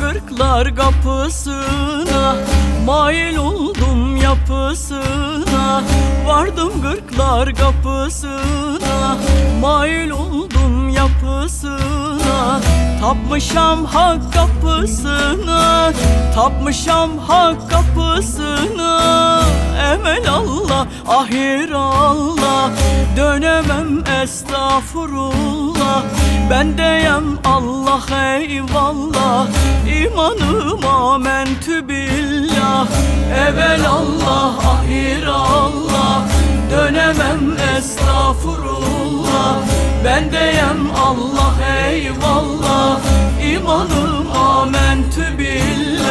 gırklar kapısına Mail oldum yapısına. Vardım gırklar kapısına Mail oldum yapısına. Tapmışam hak kapısına Tapmışam hak kapısına. Emel Allah ahir Allah Dönemem estağfurullah Ben deyem Allah eyvallah İmanıma mentü billah Evvel Allah ahir Allah Dönemem estağfurullah. Ben deyem Allah eyvallah İmanıma mentü billah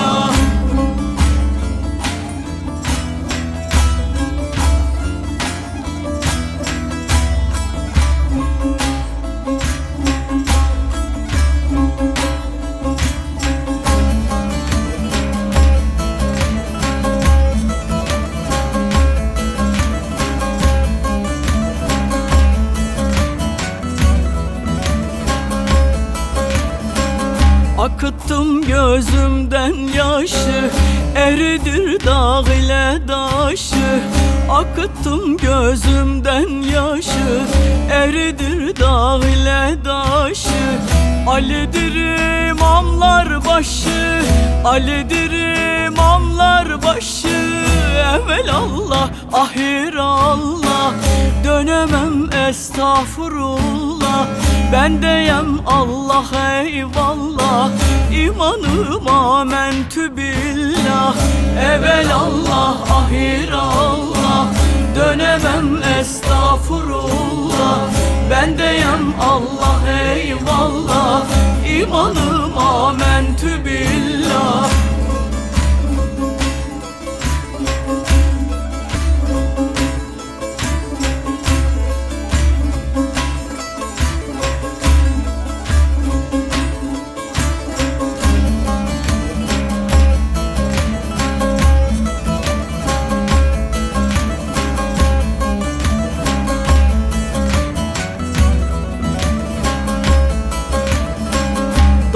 Akıttım gözümden yaşı Eridir dağ ile daşı. Akıttım gözümden yaşı Eridir dağ ile daşı. Ali'dir imamlar başı Ali'dir imamlar başı. Evvel Allah ahir Allah Dönemem estağfurullah. Ben deyem Allah eyvallah. İmanıma mentü billah. Evvel Allah ahir Allah Dönemem estağfurullah. Ben deyem Allah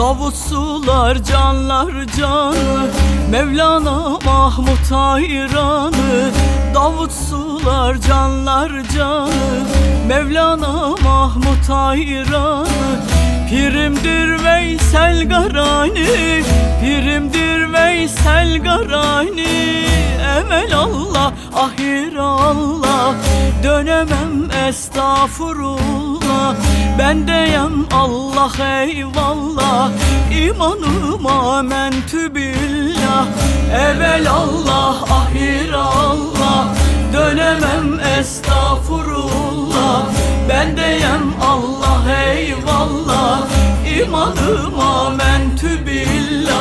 Sular canlar canı Mevlana Mahmut hayranı Davut sular canlar canı Mevlana Mahmut hayranı Pirimdir Veysel Garani Pirimdir Veysel Garani. Emel Allah ahir Allah Dönemem estağfurullah. Ben deyem Allah eyvallah. İmanıma mentü billah. Evvel Allah ahir Allah Ben deyem Allah eyvallah. İmanıma mentü billah